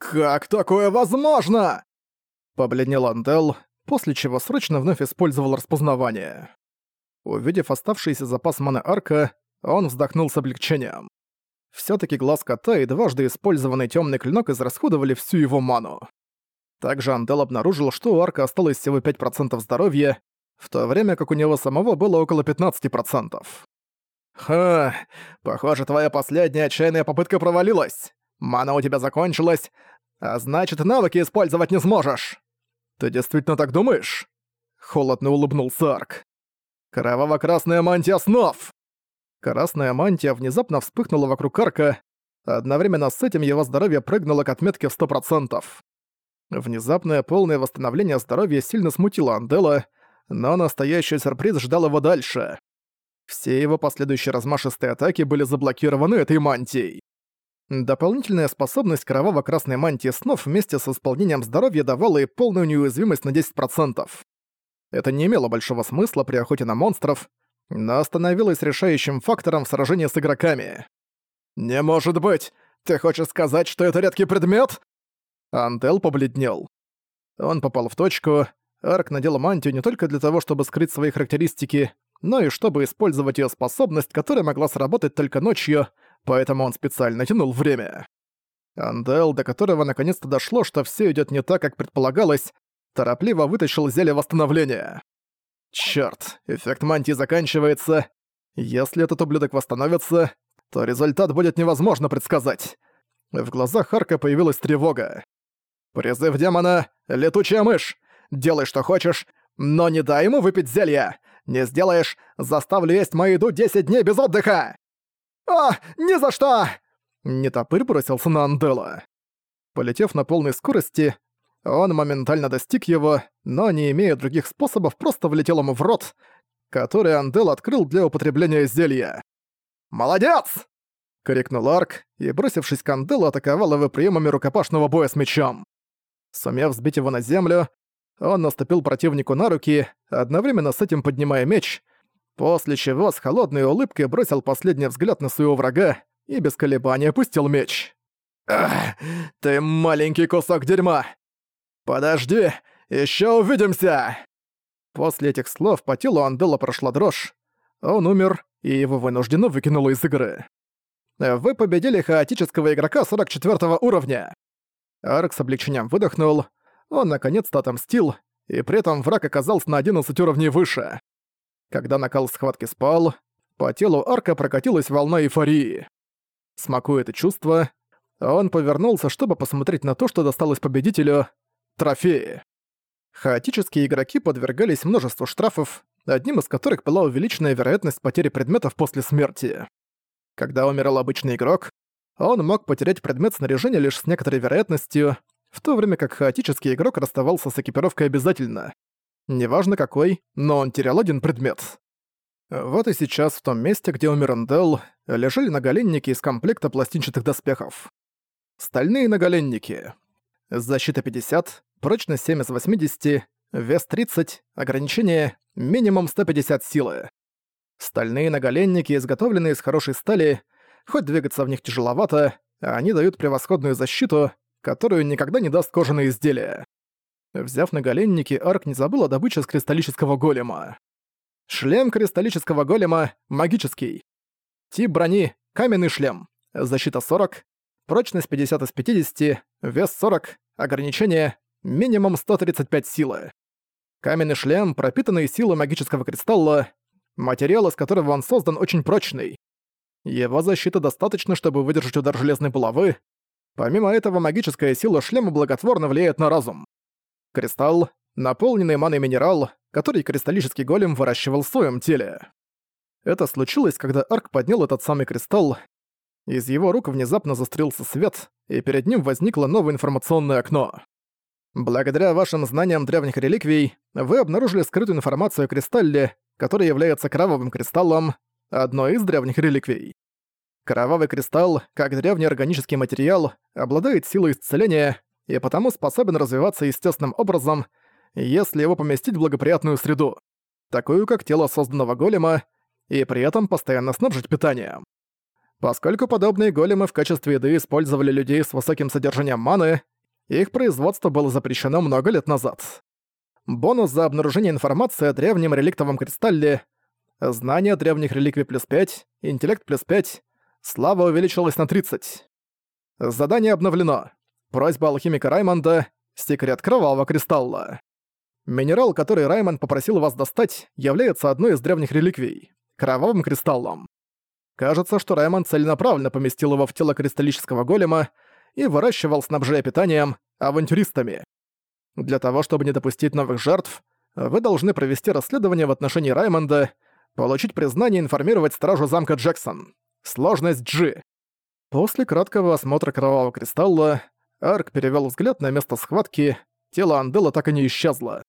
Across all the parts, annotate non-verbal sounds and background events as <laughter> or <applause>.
«Как такое возможно?» Побледнел Андел, после чего срочно вновь использовал распознавание. Увидев оставшийся запас маны арка, он вздохнул с облегчением. все таки глаз кота и дважды использованный темный клинок израсходовали всю его ману. Также Андел обнаружил, что у арка осталось всего 5% здоровья, в то время как у него самого было около 15%. «Ха, похоже, твоя последняя отчаянная попытка провалилась. Мана у тебя закончилась, а значит, навыки использовать не сможешь. Ты действительно так думаешь?» Холодно улыбнулся Арк. «Кроваво-красная мантия снов!» Красная мантия внезапно вспыхнула вокруг Арка, одновременно с этим его здоровье прыгнуло к отметке в 100%. Внезапное полное восстановление здоровья сильно смутило Андела, но настоящий сюрприз ждал его дальше. Все его последующие размашистые атаки были заблокированы этой мантией. Дополнительная способность кроваво-красной мантии снов вместе с исполнением здоровья давала ей полную неуязвимость на 10%. Это не имело большого смысла при охоте на монстров, но становилось решающим фактором в сражении с игроками. «Не может быть! Ты хочешь сказать, что это редкий предмет?» Антел побледнел. Он попал в точку, Арк надел мантию не только для того, чтобы скрыть свои характеристики, но и чтобы использовать ее способность, которая могла сработать только ночью, поэтому он специально тянул время. Андел, до которого наконец-то дошло, что все идет не так, как предполагалось, торопливо вытащил зелье восстановления. Черт, эффект мантии заканчивается. Если этот ублюдок восстановится, то результат будет невозможно предсказать. В глазах Харка появилась тревога. «Призыв демона! Летучая мышь! Делай, что хочешь, но не дай ему выпить зелье. Не сделаешь, заставлю есть мою еду 10 дней без отдыха!» «О, ни за что!» Нетопырь бросился на Андела. Полетев на полной скорости, он моментально достиг его, но, не имея других способов, просто влетел ему в рот, который Андел открыл для употребления зелья. «Молодец!» — крикнул Арк, и, бросившись к Анделу, атаковал его приемами рукопашного боя с мечом. Сумев сбить его на землю, он наступил противнику на руки, одновременно с этим поднимая меч, после чего с холодной улыбкой бросил последний взгляд на своего врага и без колебаний опустил меч. «Ах, ты маленький кусок дерьма! Подожди, еще увидимся!» После этих слов по телу Андела прошла дрожь. Он умер, и его вынужденно выкинуло из игры. Вы победили хаотического игрока 44 уровня. Арк с облегчением выдохнул, он наконец-то отомстил, и при этом враг оказался на 11 уровней выше. Когда накал схватки спал, по телу Арка прокатилась волна эйфории. Смакуя это чувство, он повернулся, чтобы посмотреть на то, что досталось победителю — трофеи. Хаотические игроки подвергались множеству штрафов, одним из которых была увеличенная вероятность потери предметов после смерти. Когда умирал обычный игрок, он мог потерять предмет снаряжения лишь с некоторой вероятностью, в то время как хаотический игрок расставался с экипировкой обязательно. Неважно какой, но он терял один предмет. Вот и сейчас в том месте, где умер Эндел, лежали наголенники из комплекта пластинчатых доспехов. Стальные наголенники. Защита 50, прочность 7 из 80, вес 30, ограничение минимум 150 силы. Стальные наголенники, изготовленные из хорошей стали, хоть двигаться в них тяжеловато, они дают превосходную защиту, которую никогда не даст кожаное изделие. Взяв наголенники, Арк не забыл о добыче с кристаллического голема. Шлем кристаллического голема магический. Тип брони — каменный шлем. Защита 40, прочность 50 из 50, вес 40, ограничение — минимум 135 силы. Каменный шлем, пропитанный силой магического кристалла, материал, из которого он создан, очень прочный. Его защита достаточно, чтобы выдержать удар железной булавы, Помимо этого, магическая сила шлема благотворно влияет на разум. Кристалл — наполненный маной минерал, который кристаллический голем выращивал в своем теле. Это случилось, когда Арк поднял этот самый кристалл. Из его рук внезапно застрелился свет, и перед ним возникло новое информационное окно. Благодаря вашим знаниям древних реликвий, вы обнаружили скрытую информацию о кристалле, который является кровавым кристаллом, одной из древних реликвий. Кровавый кристалл, как древний органический материал, обладает силой исцеления и потому способен развиваться естественным образом, если его поместить в благоприятную среду, такую как тело созданного голема, и при этом постоянно снабжить питанием. Поскольку подобные големы в качестве еды использовали людей с высоким содержанием маны, Их производство было запрещено много лет назад. Бонус за обнаружение информации о древнем реликтовом кристалле, знание древних реликвий плюс 5, интеллект плюс 5, слава увеличилась на 30. Задание обновлено. Просьба алхимика Раймонда «Секрет кровавого кристалла». Минерал, который Раймонд попросил вас достать, является одной из древних реликвий — кровавым кристаллом. Кажется, что Раймонд целенаправленно поместил его в тело кристаллического голема и выращивал, снабжая питанием, авантюристами. Для того, чтобы не допустить новых жертв, вы должны провести расследование в отношении Раймонда, получить признание и информировать стражу замка Джексон. Сложность G. После краткого осмотра кровавого кристалла, Арк перевёл взгляд на место схватки, тело Андела так и не исчезло.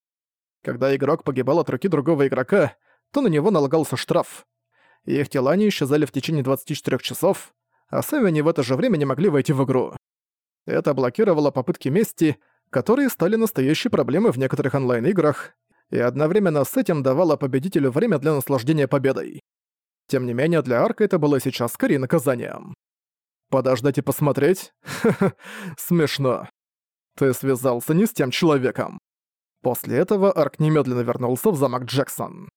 Когда игрок погибал от руки другого игрока, то на него налагался штраф. Их тела не исчезали в течение 24 часов, а сами они в это же время не могли войти в игру. Это блокировало попытки мести, которые стали настоящей проблемой в некоторых онлайн-играх, и одновременно с этим давало победителю время для наслаждения победой. Тем не менее, для Арка это было сейчас скорее наказанием. Подождать и посмотреть? Ха-ха, <laughs> смешно. Ты связался не с тем человеком. После этого Арк немедленно вернулся в замок Джексон.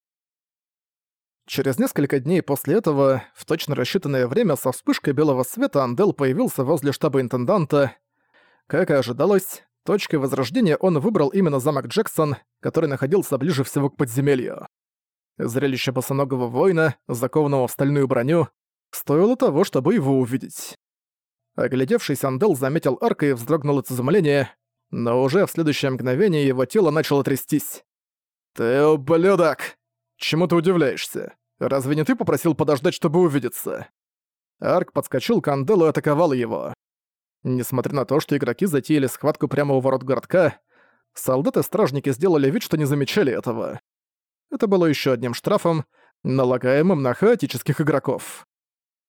Через несколько дней после этого, в точно рассчитанное время со вспышкой белого света Андел появился возле штаба интенданта. Как и ожидалось, точкой возрождения он выбрал именно замок Джексон, который находился ближе всего к подземелью. Зрелище босоногого воина, закованного в стальную броню, стоило того, чтобы его увидеть. Оглядевшись, Андел заметил арка и вздрогнул от изумления, но уже в следующее мгновение его тело начало трястись. «Ты ублюдок! Чему ты удивляешься? Разве не ты попросил подождать, чтобы увидеться?» Арк подскочил к Анделу и атаковал его. Несмотря на то, что игроки затеяли схватку прямо у ворот городка, солдаты-стражники сделали вид, что не замечали этого. Это было еще одним штрафом, налагаемым на хаотических игроков.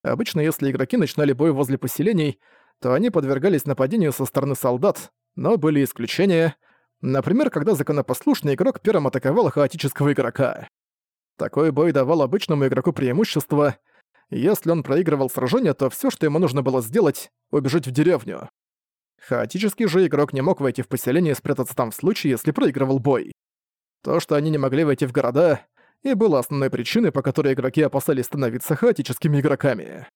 Обычно, если игроки начинали бой возле поселений, то они подвергались нападению со стороны солдат, но были исключения. Например, когда законопослушный игрок первым атаковал хаотического игрока. Такой бой давал обычному игроку преимущество. Если он проигрывал сражение, то все, что ему нужно было сделать — убежать в деревню. Хаотический же игрок не мог войти в поселение и спрятаться там в случае, если проигрывал бой. То, что они не могли войти в города, и было основной причиной, по которой игроки опасались становиться хаотическими игроками.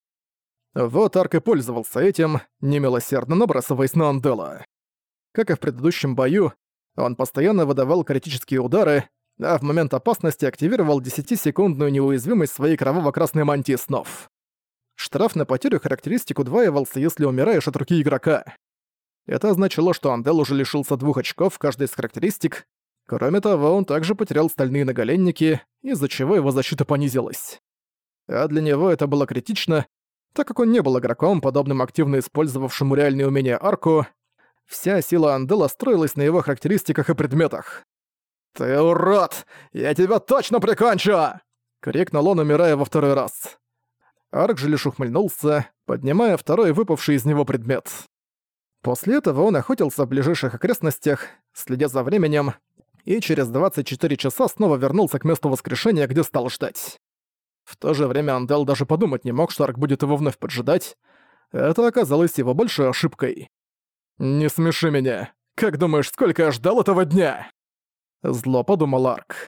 Вот Арк и пользовался этим, немилосердно набрасываясь на Андела. Как и в предыдущем бою, он постоянно выдавал критические удары, а в момент опасности активировал 10-секундную неуязвимость своей кроваво-красной мантии снов. Штраф на потерю характеристик удваивался, если умираешь от руки игрока. Это означало, что Андел уже лишился двух очков в каждой из характеристик, Кроме того, он также потерял стальные наголенники, из-за чего его защита понизилась. А для него это было критично, так как он не был игроком, подобным активно использовавшему реальные умения арку, вся сила Андела строилась на его характеристиках и предметах. «Ты урод! Я тебя точно прикончу!» — крикнул он, умирая во второй раз. Арк же лишь ухмыльнулся, поднимая второй выпавший из него предмет. После этого он охотился в ближайших окрестностях, следя за временем, и через 24 часа снова вернулся к месту воскрешения, где стал ждать. В то же время Андел даже подумать не мог, что Арк будет его вновь поджидать. Это оказалось его большой ошибкой. «Не смеши меня. Как думаешь, сколько я ждал этого дня?» Зло подумал Арк.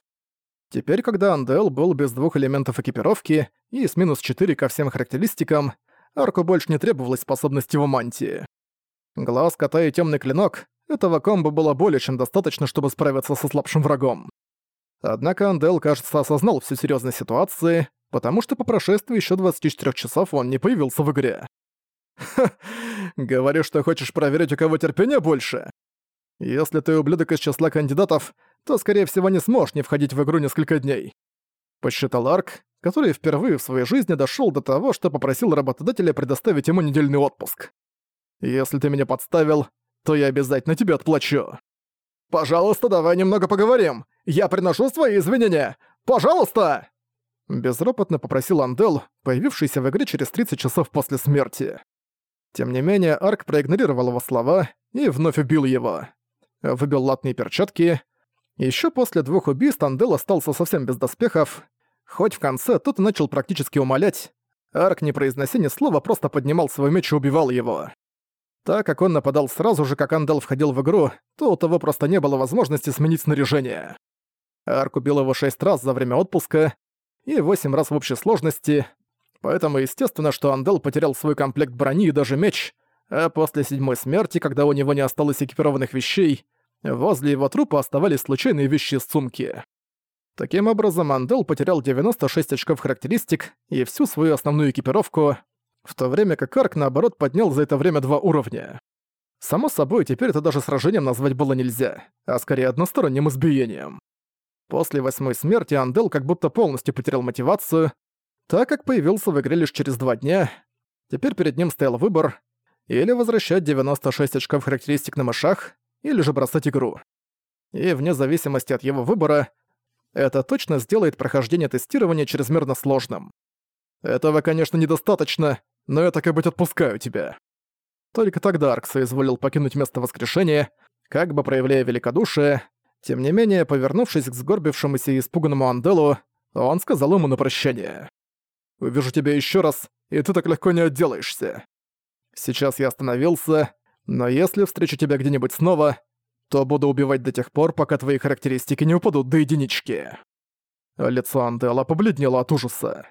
Теперь, когда Андел был без двух элементов экипировки и с минус 4 ко всем характеристикам, Арку больше не требовалась способность его мантии. Глаз кота и темный клинок этого комбо было более чем достаточно, чтобы справиться со слабшим врагом. Однако Андел, кажется, осознал всю серьезность ситуации, потому что по прошествии еще 24 часов он не появился в игре. Ха, говоришь, что хочешь проверить, у кого терпения больше? Если ты ублюдок из числа кандидатов, то, скорее всего, не сможешь не входить в игру несколько дней. Посчитал Арк, который впервые в своей жизни дошел до того, что попросил работодателя предоставить ему недельный отпуск. Если ты меня подставил, то я обязательно тебе отплачу. Пожалуйста, давай немного поговорим. Я приношу свои извинения. Пожалуйста!» Безропотно попросил Андел, появившийся в игре через 30 часов после смерти. Тем не менее, Арк проигнорировал его слова и вновь убил его. Выбил латные перчатки. Еще после двух убийств Андел остался совсем без доспехов. Хоть в конце тот и начал практически умолять, Арк, не произнося ни слова, просто поднимал свой меч и убивал его. Так как он нападал сразу же, как Андел входил в игру, то у того просто не было возможности сменить снаряжение. Арк убил его шесть раз за время отпуска и восемь раз в общей сложности, поэтому естественно, что Андел потерял свой комплект брони и даже меч, а после седьмой смерти, когда у него не осталось экипированных вещей, возле его трупа оставались случайные вещи из сумки. Таким образом, Андел потерял 96 очков характеристик и всю свою основную экипировку, в то время как Арк, наоборот, поднял за это время два уровня. Само собой, теперь это даже сражением назвать было нельзя, а скорее односторонним избиением. После восьмой смерти Андел как будто полностью потерял мотивацию, так как появился в игре лишь через два дня. Теперь перед ним стоял выбор — или возвращать 96 очков характеристик на мышах, или же бросать игру. И вне зависимости от его выбора, это точно сделает прохождение тестирования чрезмерно сложным. Этого, конечно, недостаточно, но я так и быть отпускаю тебя. Только тогда Арк соизволил покинуть место воскрешения, как бы проявляя великодушие. Тем не менее, повернувшись к сгорбившемуся и испуганному Анделу, он сказал ему на прощание. «Увижу тебя еще раз, и ты так легко не отделаешься. Сейчас я остановился, но если встречу тебя где-нибудь снова, то буду убивать до тех пор, пока твои характеристики не упадут до единички». Лицо Андела побледнело от ужаса.